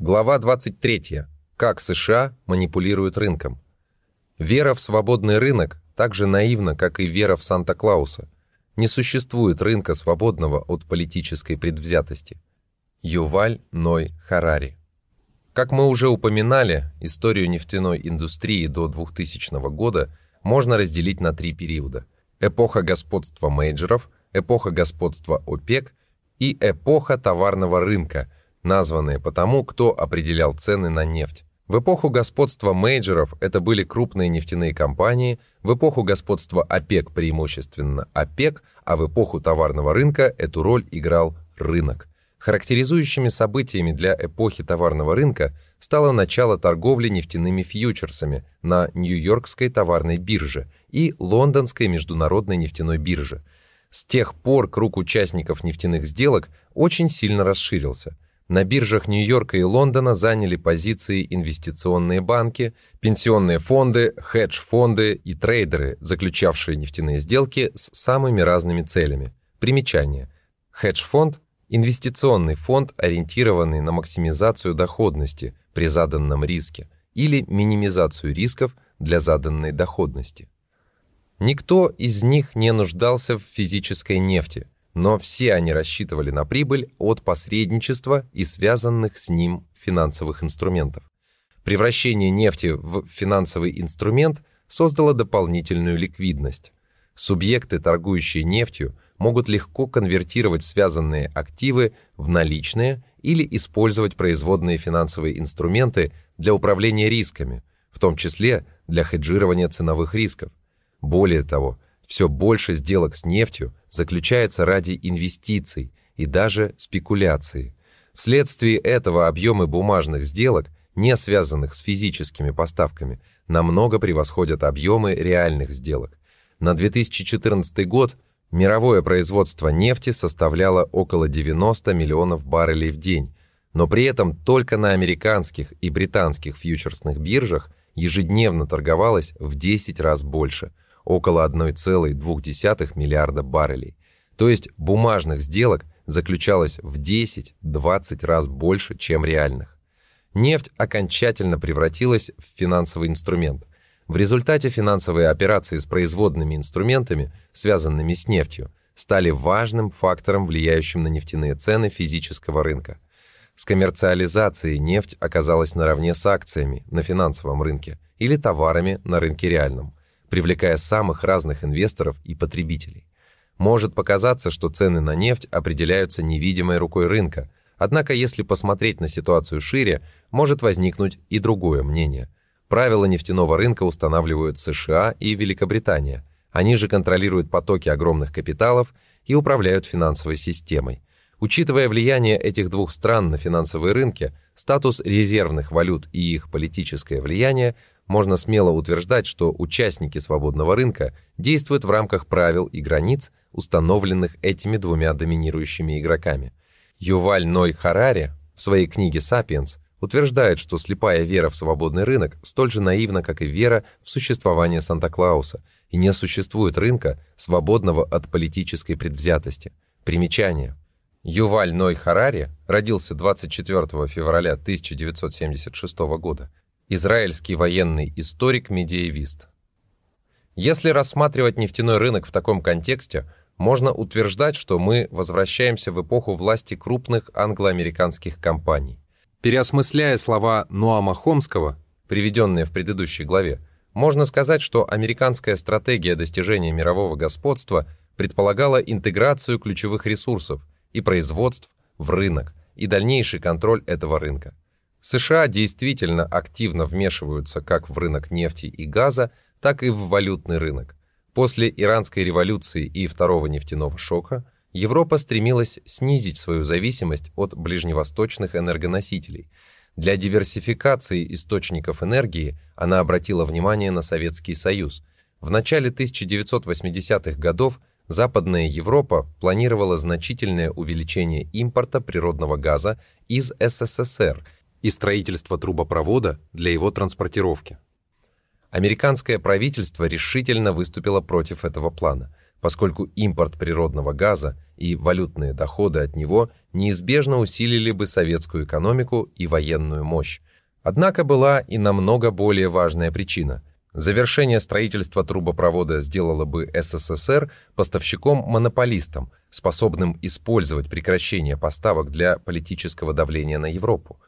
Глава 23. Как США манипулируют рынком. Вера в свободный рынок так же наивна, как и вера в Санта-Клауса. Не существует рынка свободного от политической предвзятости. Юваль Ной Харари. Как мы уже упоминали, историю нефтяной индустрии до 2000 года можно разделить на три периода. Эпоха господства мейджеров, эпоха господства ОПЕК и эпоха товарного рынка, названные потому, кто определял цены на нефть. В эпоху господства мейджеров это были крупные нефтяные компании, в эпоху господства ОПЕК преимущественно ОПЕК, а в эпоху товарного рынка эту роль играл рынок. Характеризующими событиями для эпохи товарного рынка стало начало торговли нефтяными фьючерсами на Нью-Йоркской товарной бирже и Лондонской международной нефтяной бирже. С тех пор круг участников нефтяных сделок очень сильно расширился – на биржах Нью-Йорка и Лондона заняли позиции инвестиционные банки, пенсионные фонды, хедж-фонды и трейдеры, заключавшие нефтяные сделки с самыми разными целями. Примечание. Хедж-фонд – инвестиционный фонд, ориентированный на максимизацию доходности при заданном риске или минимизацию рисков для заданной доходности. Никто из них не нуждался в физической нефти – но все они рассчитывали на прибыль от посредничества и связанных с ним финансовых инструментов. Превращение нефти в финансовый инструмент создало дополнительную ликвидность. Субъекты, торгующие нефтью, могут легко конвертировать связанные активы в наличные или использовать производные финансовые инструменты для управления рисками, в том числе для хеджирования ценовых рисков. Более того, все больше сделок с нефтью заключается ради инвестиций и даже спекуляции. Вследствие этого объемы бумажных сделок, не связанных с физическими поставками, намного превосходят объемы реальных сделок. На 2014 год мировое производство нефти составляло около 90 миллионов баррелей в день, но при этом только на американских и британских фьючерсных биржах ежедневно торговалось в 10 раз больше – около 1,2 миллиарда баррелей. То есть бумажных сделок заключалось в 10-20 раз больше, чем реальных. Нефть окончательно превратилась в финансовый инструмент. В результате финансовые операции с производными инструментами, связанными с нефтью, стали важным фактором, влияющим на нефтяные цены физического рынка. С коммерциализацией нефть оказалась наравне с акциями на финансовом рынке или товарами на рынке реальном – привлекая самых разных инвесторов и потребителей. Может показаться, что цены на нефть определяются невидимой рукой рынка, однако если посмотреть на ситуацию шире, может возникнуть и другое мнение. Правила нефтяного рынка устанавливают США и Великобритания. Они же контролируют потоки огромных капиталов и управляют финансовой системой. Учитывая влияние этих двух стран на финансовые рынки, статус резервных валют и их политическое влияние, можно смело утверждать, что участники свободного рынка действуют в рамках правил и границ, установленных этими двумя доминирующими игроками. Юваль Ной Харари в своей книге «Сапиенс» утверждает, что слепая вера в свободный рынок столь же наивна, как и вера в существование Санта-Клауса, и не существует рынка, свободного от политической предвзятости. Примечание. Юваль Ной Харари родился 24 февраля 1976 года Израильский военный историк-медиевист. Если рассматривать нефтяной рынок в таком контексте, можно утверждать, что мы возвращаемся в эпоху власти крупных англо-американских компаний. Переосмысляя слова Ноама Хомского, приведенные в предыдущей главе, можно сказать, что американская стратегия достижения мирового господства предполагала интеграцию ключевых ресурсов и производств в рынок и дальнейший контроль этого рынка. США действительно активно вмешиваются как в рынок нефти и газа, так и в валютный рынок. После Иранской революции и второго нефтяного шока Европа стремилась снизить свою зависимость от ближневосточных энергоносителей. Для диверсификации источников энергии она обратила внимание на Советский Союз. В начале 1980-х годов Западная Европа планировала значительное увеличение импорта природного газа из СССР – и строительство трубопровода для его транспортировки. Американское правительство решительно выступило против этого плана, поскольку импорт природного газа и валютные доходы от него неизбежно усилили бы советскую экономику и военную мощь. Однако была и намного более важная причина. Завершение строительства трубопровода сделало бы СССР поставщиком-монополистом, способным использовать прекращение поставок для политического давления на Европу.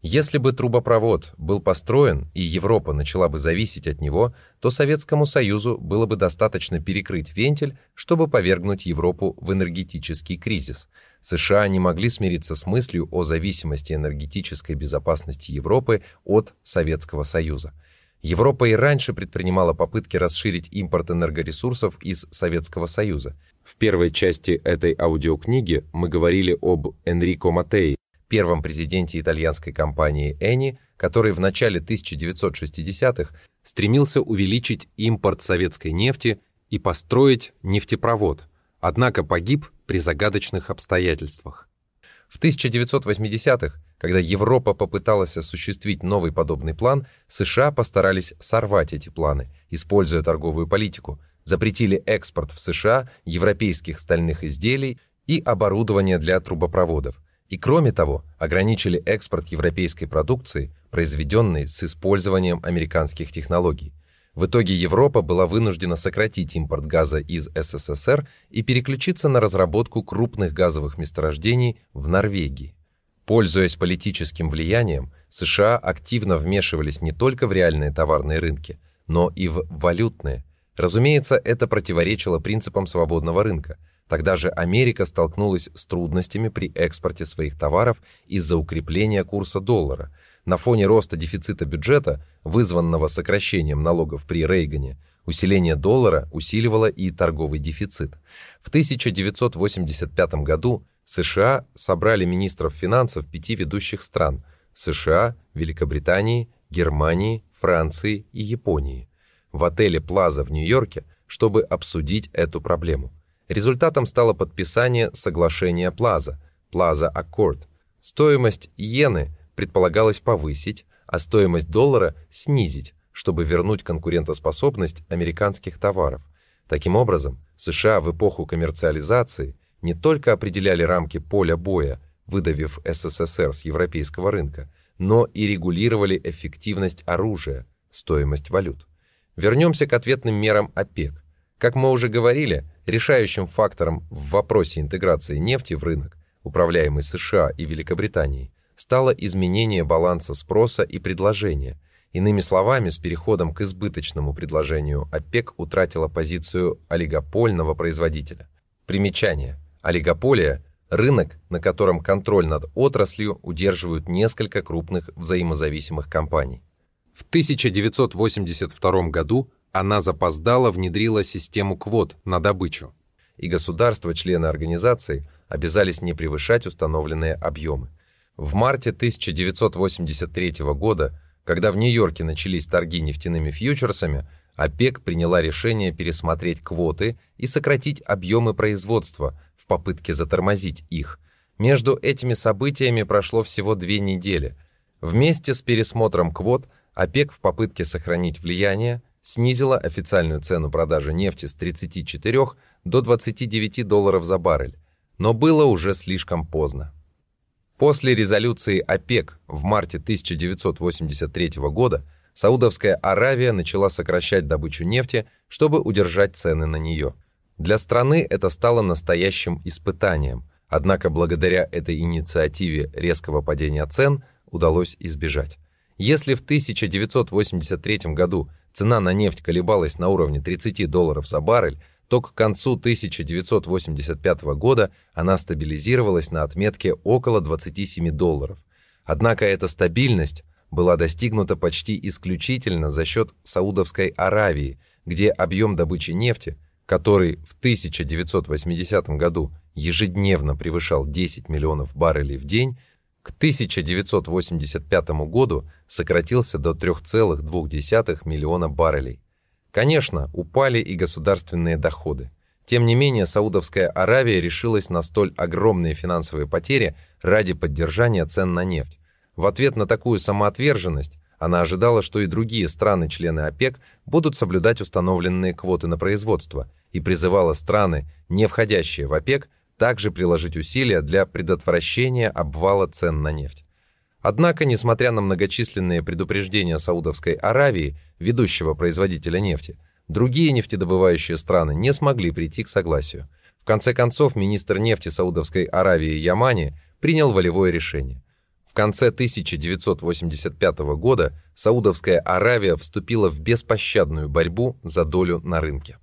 Если бы трубопровод был построен и Европа начала бы зависеть от него, то Советскому Союзу было бы достаточно перекрыть вентиль, чтобы повергнуть Европу в энергетический кризис. США не могли смириться с мыслью о зависимости энергетической безопасности Европы от Советского Союза. Европа и раньше предпринимала попытки расширить импорт энергоресурсов из Советского Союза. В первой части этой аудиокниги мы говорили об Энрико Матеи, первом президенте итальянской компании Eni, который в начале 1960-х стремился увеличить импорт советской нефти и построить нефтепровод, однако погиб при загадочных обстоятельствах. В 1980-х, когда Европа попыталась осуществить новый подобный план, США постарались сорвать эти планы, используя торговую политику, запретили экспорт в США европейских стальных изделий и оборудования для трубопроводов, и кроме того, ограничили экспорт европейской продукции, произведенной с использованием американских технологий. В итоге Европа была вынуждена сократить импорт газа из СССР и переключиться на разработку крупных газовых месторождений в Норвегии. Пользуясь политическим влиянием, США активно вмешивались не только в реальные товарные рынки, но и в валютные. Разумеется, это противоречило принципам свободного рынка – Тогда же Америка столкнулась с трудностями при экспорте своих товаров из-за укрепления курса доллара. На фоне роста дефицита бюджета, вызванного сокращением налогов при Рейгане, усиление доллара усиливало и торговый дефицит. В 1985 году США собрали министров финансов пяти ведущих стран – США, Великобритании, Германии, Франции и Японии – в отеле «Плаза» в Нью-Йорке, чтобы обсудить эту проблему – Результатом стало подписание соглашения Плаза, Плаза Аккорд. Стоимость иены предполагалось повысить, а стоимость доллара снизить, чтобы вернуть конкурентоспособность американских товаров. Таким образом, США в эпоху коммерциализации не только определяли рамки поля боя, выдавив СССР с европейского рынка, но и регулировали эффективность оружия, стоимость валют. Вернемся к ответным мерам ОПЕК. Как мы уже говорили, решающим фактором в вопросе интеграции нефти в рынок, управляемый США и Великобританией, стало изменение баланса спроса и предложения. Иными словами, с переходом к избыточному предложению ОПЕК утратила позицию олигопольного производителя. Примечание. Олигополия – рынок, на котором контроль над отраслью удерживают несколько крупных взаимозависимых компаний. В 1982 году она запоздала внедрила систему квот на добычу, и государства-члены организации обязались не превышать установленные объемы. В марте 1983 года, когда в Нью-Йорке начались торги нефтяными фьючерсами, ОПЕК приняла решение пересмотреть квоты и сократить объемы производства в попытке затормозить их. Между этими событиями прошло всего две недели. Вместе с пересмотром квот ОПЕК в попытке сохранить влияние снизила официальную цену продажи нефти с 34 до 29 долларов за баррель, но было уже слишком поздно. После резолюции ОПЕК в марте 1983 года Саудовская Аравия начала сокращать добычу нефти, чтобы удержать цены на нее. Для страны это стало настоящим испытанием, однако благодаря этой инициативе резкого падения цен удалось избежать. Если в 1983 году цена на нефть колебалась на уровне 30 долларов за баррель, то к концу 1985 года она стабилизировалась на отметке около 27 долларов. Однако эта стабильность была достигнута почти исключительно за счет Саудовской Аравии, где объем добычи нефти, который в 1980 году ежедневно превышал 10 миллионов баррелей в день, к 1985 году сократился до 3,2 миллиона баррелей. Конечно, упали и государственные доходы. Тем не менее, Саудовская Аравия решилась на столь огромные финансовые потери ради поддержания цен на нефть. В ответ на такую самоотверженность Она ожидала, что и другие страны-члены ОПЕК будут соблюдать установленные квоты на производство и призывала страны, не входящие в ОПЕК, также приложить усилия для предотвращения обвала цен на нефть. Однако, несмотря на многочисленные предупреждения Саудовской Аравии, ведущего производителя нефти, другие нефтедобывающие страны не смогли прийти к согласию. В конце концов, министр нефти Саудовской Аравии Ямани принял волевое решение. В конце 1985 года Саудовская Аравия вступила в беспощадную борьбу за долю на рынке.